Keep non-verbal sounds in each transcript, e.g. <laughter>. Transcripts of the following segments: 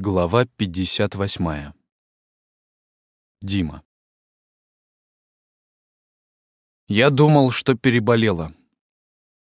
Глава 58. Дима. Я думал, что переболела.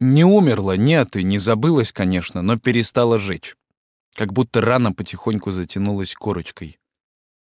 Не умерла, нет, и не забылась, конечно, но перестала жечь. Как будто рана потихоньку затянулась корочкой.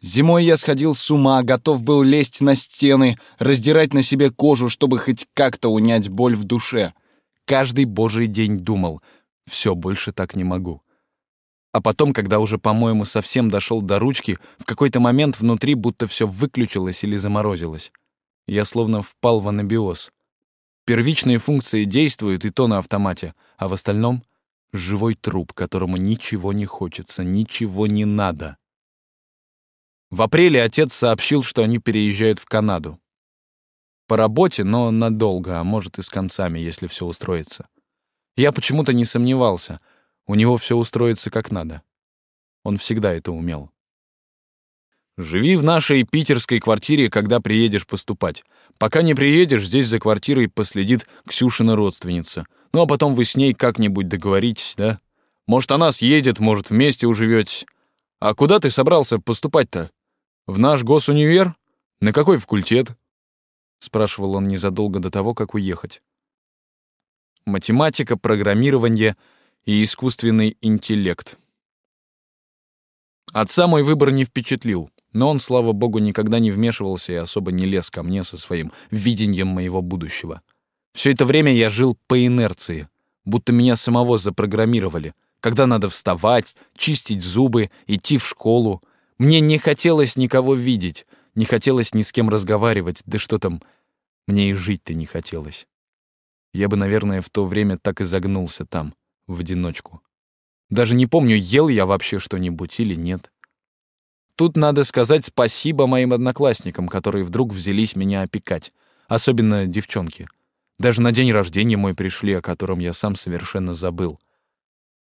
Зимой я сходил с ума, готов был лезть на стены, раздирать на себе кожу, чтобы хоть как-то унять боль в душе. Каждый божий день думал, все, больше так не могу. А потом, когда уже, по-моему, совсем дошел до ручки, в какой-то момент внутри будто все выключилось или заморозилось. Я словно впал в анабиоз. Первичные функции действуют и то на автомате, а в остальном — живой труп, которому ничего не хочется, ничего не надо. В апреле отец сообщил, что они переезжают в Канаду. По работе, но надолго, а может и с концами, если все устроится. Я почему-то не сомневался — у него все устроится как надо. Он всегда это умел. Живи в нашей питерской квартире, когда приедешь поступать. Пока не приедешь, здесь за квартирой последит Ксюшина родственница. Ну а потом вы с ней как-нибудь договоритесь, да? Может, она съедет, может, вместе уживетесь. А куда ты собрался поступать-то? В наш госунивер? На какой факультет? Спрашивал он незадолго до того, как уехать. Математика, программирование — и искусственный интеллект. Отца мой выбор не впечатлил, но он, слава богу, никогда не вмешивался и особо не лез ко мне со своим видением моего будущего. Все это время я жил по инерции, будто меня самого запрограммировали, когда надо вставать, чистить зубы, идти в школу. Мне не хотелось никого видеть, не хотелось ни с кем разговаривать, да что там, мне и жить-то не хотелось. Я бы, наверное, в то время так и загнулся там — в одиночку. Даже не помню, ел я вообще что-нибудь или нет. Тут надо сказать спасибо моим одноклассникам, которые вдруг взялись меня опекать. Особенно девчонки. Даже на день рождения мой пришли, о котором я сам совершенно забыл.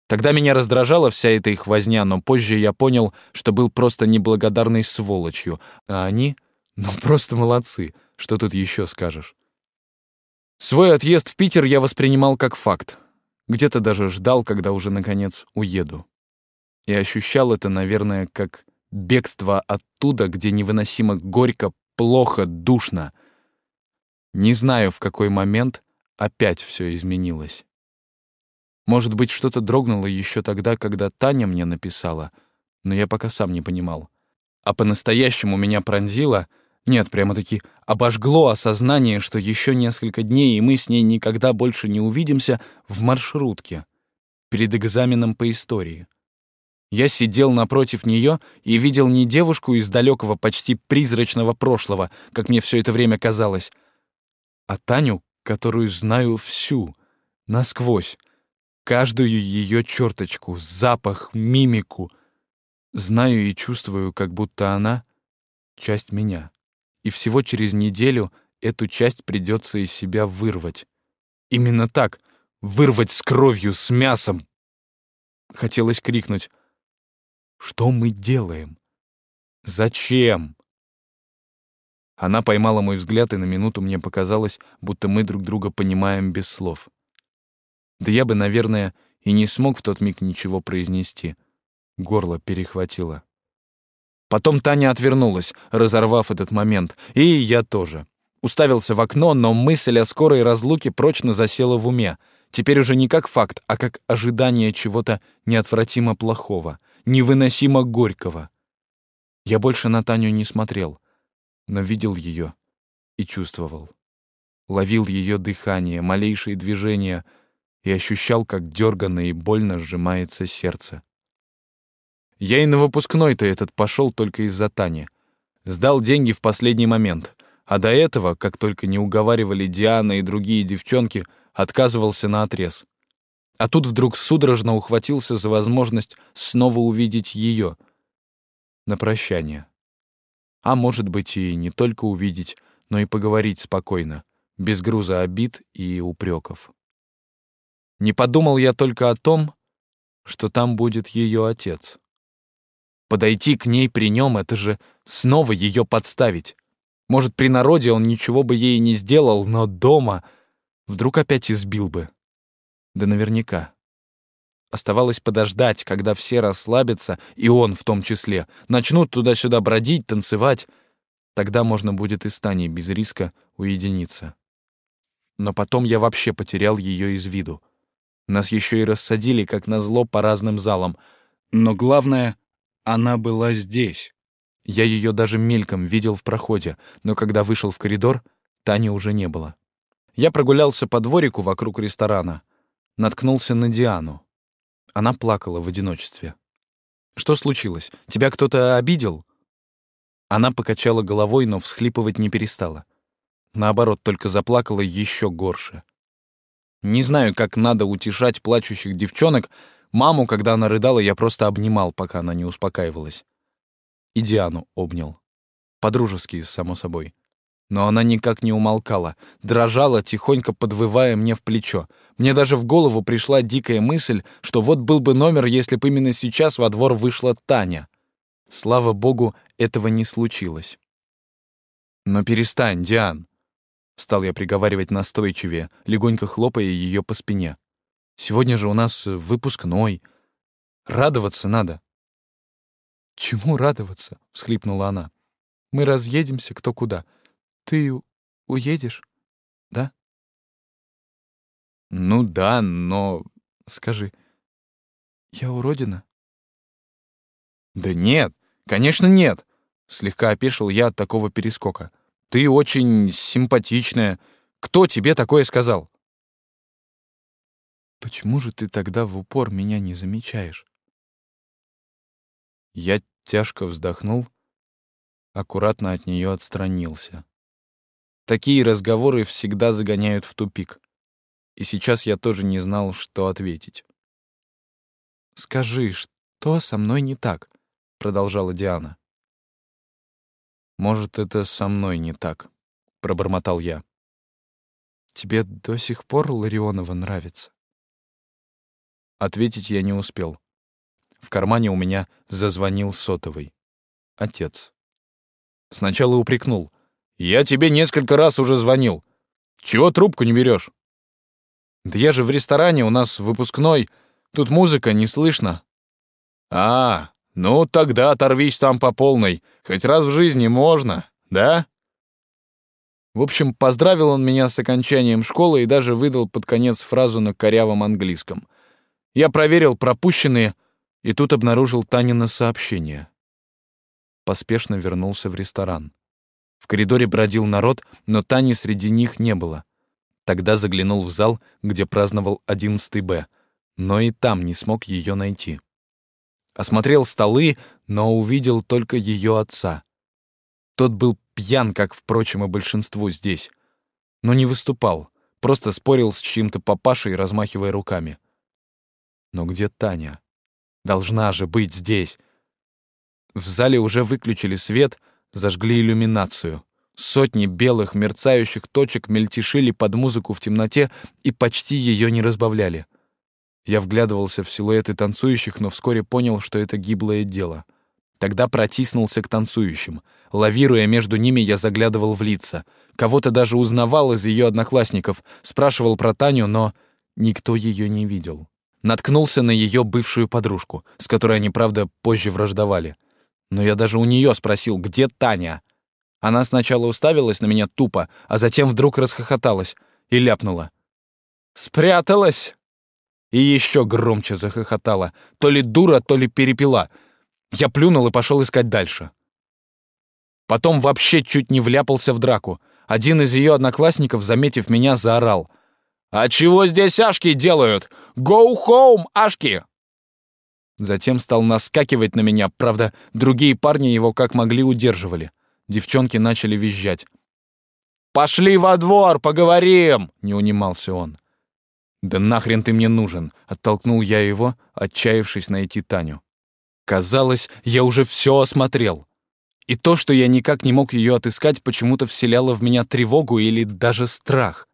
Тогда меня раздражала вся эта их возня, но позже я понял, что был просто неблагодарной сволочью, а они, ну <laughs> просто молодцы, что тут еще скажешь. Свой отъезд в Питер я воспринимал как факт. Где-то даже ждал, когда уже, наконец, уеду. И ощущал это, наверное, как бегство оттуда, где невыносимо горько, плохо, душно. Не знаю, в какой момент опять все изменилось. Может быть, что-то дрогнуло еще тогда, когда Таня мне написала, но я пока сам не понимал. А по-настоящему меня пронзило — нет, прямо-таки обожгло осознание, что еще несколько дней, и мы с ней никогда больше не увидимся в маршрутке перед экзаменом по истории. Я сидел напротив нее и видел не девушку из далекого, почти призрачного прошлого, как мне все это время казалось, а Таню, которую знаю всю, насквозь, каждую ее черточку, запах, мимику. Знаю и чувствую, как будто она — часть меня и всего через неделю эту часть придется из себя вырвать. Именно так, вырвать с кровью, с мясом. Хотелось крикнуть. «Что мы делаем? Зачем?» Она поймала мой взгляд, и на минуту мне показалось, будто мы друг друга понимаем без слов. Да я бы, наверное, и не смог в тот миг ничего произнести. Горло перехватило. Потом Таня отвернулась, разорвав этот момент, и я тоже. Уставился в окно, но мысль о скорой разлуке прочно засела в уме. Теперь уже не как факт, а как ожидание чего-то неотвратимо плохого, невыносимо горького. Я больше на Таню не смотрел, но видел ее и чувствовал. Ловил ее дыхание, малейшие движения и ощущал, как дерганно и больно сжимается сердце. Я и на выпускной-то этот пошел только из-за Тани. Сдал деньги в последний момент. А до этого, как только не уговаривали Диана и другие девчонки, отказывался на отрез. А тут вдруг судорожно ухватился за возможность снова увидеть ее. На прощание. А может быть и не только увидеть, но и поговорить спокойно, без груза обид и упреков. Не подумал я только о том, что там будет ее отец. Подойти к ней при нем — это же снова ее подставить. Может, при народе он ничего бы ей не сделал, но дома вдруг опять избил бы. Да наверняка. Оставалось подождать, когда все расслабятся, и он в том числе, начнут туда-сюда бродить, танцевать. Тогда можно будет и с Таней без риска уединиться. Но потом я вообще потерял ее из виду. Нас еще и рассадили, как назло, по разным залам. Но главное, она была здесь. Я ее даже мельком видел в проходе, но когда вышел в коридор, Тани уже не было. Я прогулялся по дворику вокруг ресторана. Наткнулся на Диану. Она плакала в одиночестве. «Что случилось? Тебя кто-то обидел?» Она покачала головой, но всхлипывать не перестала. Наоборот, только заплакала еще горше. Не знаю, как надо утешать плачущих девчонок. Маму, когда она рыдала, я просто обнимал, пока она не успокаивалась. И Диану обнял. По-дружески, само собой. Но она никак не умолкала, дрожала, тихонько подвывая мне в плечо. Мне даже в голову пришла дикая мысль, что вот был бы номер, если бы именно сейчас во двор вышла Таня. Слава богу, этого не случилось. «Но перестань, Диан!» Стал я приговаривать настойчивее, легонько хлопая ее по спине. «Сегодня же у нас выпускной. Радоваться надо». «Чему радоваться?» — всхлипнула она. «Мы разъедемся кто куда. Ты уедешь, да?» «Ну да, но...» «Скажи, я уродина?» «Да нет, конечно нет!» Слегка опешил я от такого перескока. «Ты очень симпатичная. Кто тебе такое сказал?» «Почему же ты тогда в упор меня не замечаешь?» Я тяжко вздохнул, аккуратно от нее отстранился. Такие разговоры всегда загоняют в тупик. И сейчас я тоже не знал, что ответить. «Скажи, что со мной не так?» — продолжала Диана. «Может, это со мной не так», — пробормотал я. «Тебе до сих пор Ларионова нравится?» Ответить я не успел. В кармане у меня зазвонил сотовый. Отец. Сначала упрекнул. Я тебе несколько раз уже звонил. Чего трубку не берешь? Да я же в ресторане, у нас выпускной. Тут музыка, не слышно. А, ну тогда оторвись там по полной. Хоть раз в жизни можно, да? В общем, поздравил он меня с окончанием школы и даже выдал под конец фразу на корявом английском. Я проверил пропущенные, и тут обнаружил Танина сообщение. Поспешно вернулся в ресторан. В коридоре бродил народ, но Тани среди них не было. Тогда заглянул в зал, где праздновал 11 Б, но и там не смог ее найти. Осмотрел столы, но увидел только ее отца. Тот был пьян, как, впрочем, и большинство здесь, но не выступал, просто спорил с чьим-то папашей, размахивая руками. Но где Таня? Должна же быть здесь. В зале уже выключили свет — зажгли иллюминацию. Сотни белых мерцающих точек мельтешили под музыку в темноте и почти ее не разбавляли. Я вглядывался в силуэты танцующих, но вскоре понял, что это гиблое дело. Тогда протиснулся к танцующим. Лавируя между ними, я заглядывал в лица. Кого-то даже узнавал из ее одноклассников, спрашивал про Таню, но никто ее не видел. Наткнулся на ее бывшую подружку, с которой они, правда, позже враждовали — но я даже у нее спросил, где Таня. Она сначала уставилась на меня тупо, а затем вдруг расхохоталась и ляпнула. «Спряталась!» И еще громче захохотала. То ли дура, то ли перепила. Я плюнул и пошел искать дальше. Потом вообще чуть не вляпался в драку. Один из ее одноклассников, заметив меня, заорал. «А чего здесь Ашки делают? Go home, Ашки!» Затем стал наскакивать на меня, правда, другие парни его как могли удерживали. Девчонки начали визжать. «Пошли во двор, поговорим!» — не унимался он. «Да нахрен ты мне нужен?» — оттолкнул я его, отчаявшись найти Таню. Казалось, я уже все осмотрел. И то, что я никак не мог ее отыскать, почему-то вселяло в меня тревогу или даже страх.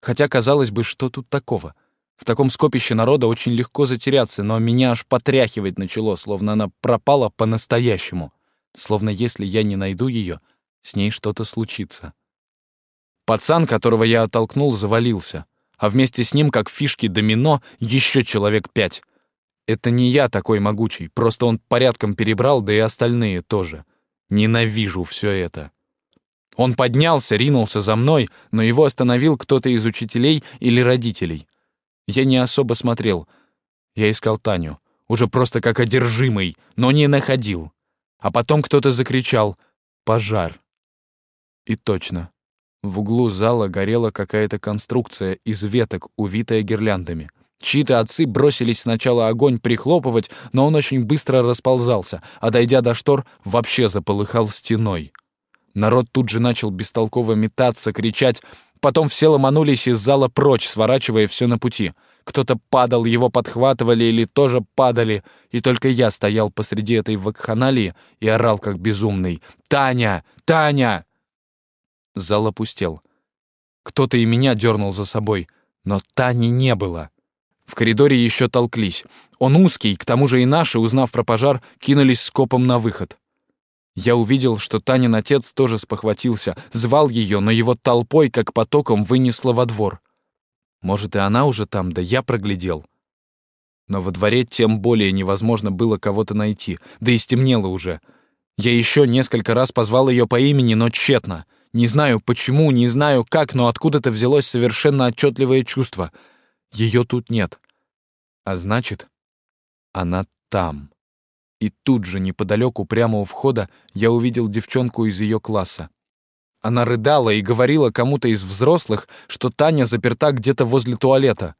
Хотя, казалось бы, что тут такого — в таком скопище народа очень легко затеряться, но меня аж потряхивать начало, словно она пропала по-настоящему. Словно если я не найду ее, с ней что-то случится. Пацан, которого я оттолкнул, завалился, а вместе с ним, как фишки домино, еще человек пять. Это не я такой могучий, просто он порядком перебрал, да и остальные тоже. Ненавижу все это. Он поднялся, ринулся за мной, но его остановил кто-то из учителей или родителей. Я не особо смотрел. Я искал Таню, уже просто как одержимый, но не находил. А потом кто-то закричал «Пожар!». И точно. В углу зала горела какая-то конструкция из веток, увитая гирляндами. Чьи-то отцы бросились сначала огонь прихлопывать, но он очень быстро расползался, а дойдя до штор, вообще заполыхал стеной. Народ тут же начал бестолково метаться, кричать, потом все ломанулись из зала прочь, сворачивая все на пути. Кто-то падал, его подхватывали или тоже падали, и только я стоял посреди этой вакханалии и орал как безумный «Таня! Таня!» Зал опустел. Кто-то и меня дернул за собой, но Тани не было. В коридоре еще толклись. Он узкий, к тому же и наши, узнав про пожар, кинулись скопом на выход. Я увидел, что Танин отец тоже спохватился, звал ее, но его толпой, как потоком, вынесло во двор. Может, и она уже там, да я проглядел. Но во дворе тем более невозможно было кого-то найти, да и стемнело уже. Я еще несколько раз позвал ее по имени, но тщетно. Не знаю почему, не знаю как, но откуда-то взялось совершенно отчетливое чувство — ее тут нет. А значит, она там. И тут же, неподалеку, прямо у входа, я увидел девчонку из ее класса. Она рыдала и говорила кому-то из взрослых, что Таня заперта где-то возле туалета.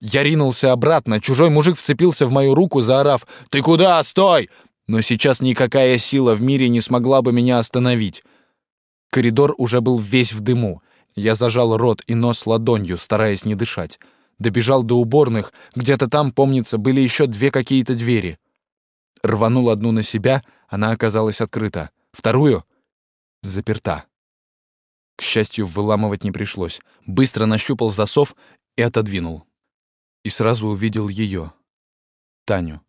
Я ринулся обратно, чужой мужик вцепился в мою руку, заорав «Ты куда? Стой!» Но сейчас никакая сила в мире не смогла бы меня остановить. Коридор уже был весь в дыму. Я зажал рот и нос ладонью, стараясь не дышать добежал до уборных, где-то там, помнится, были еще две какие-то двери. Рванул одну на себя, она оказалась открыта. Вторую — заперта. К счастью, выламывать не пришлось. Быстро нащупал засов и отодвинул. И сразу увидел ее, Таню.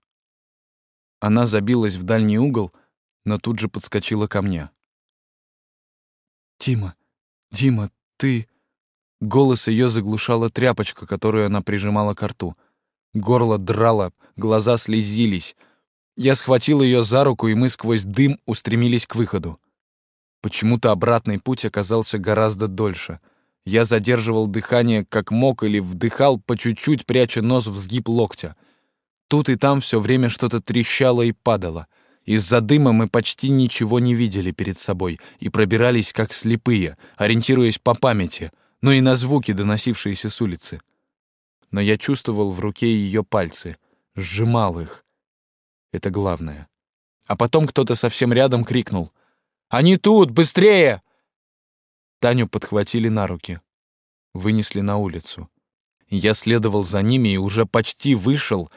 Она забилась в дальний угол, но тут же подскочила ко мне. «Дима, Дима, ты...» Голос ее заглушала тряпочка, которую она прижимала к рту. Горло драло, глаза слезились. Я схватил ее за руку, и мы сквозь дым устремились к выходу. Почему-то обратный путь оказался гораздо дольше. Я задерживал дыхание как мог или вдыхал по чуть-чуть, пряча нос в сгиб локтя. Тут и там все время что-то трещало и падало. Из-за дыма мы почти ничего не видели перед собой и пробирались как слепые, ориентируясь по памяти — но и на звуки, доносившиеся с улицы. Но я чувствовал в руке ее пальцы, сжимал их. Это главное. А потом кто-то совсем рядом крикнул. «Они тут! Быстрее!» Таню подхватили на руки. Вынесли на улицу. Я следовал за ними и уже почти вышел,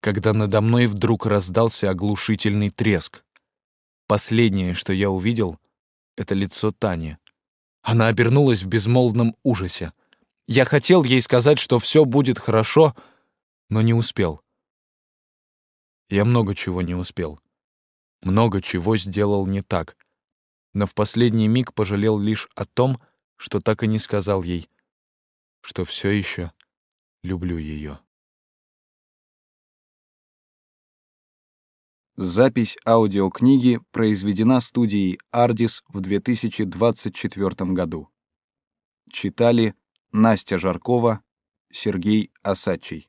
когда надо мной вдруг раздался оглушительный треск. Последнее, что я увидел, — это лицо Тани. Она обернулась в безмолвном ужасе. Я хотел ей сказать, что все будет хорошо, но не успел. Я много чего не успел. Много чего сделал не так. Но в последний миг пожалел лишь о том, что так и не сказал ей, что все еще люблю ее. Запись аудиокниги произведена студией «Ардис» в 2024 году. Читали Настя Жаркова, Сергей Осадчий.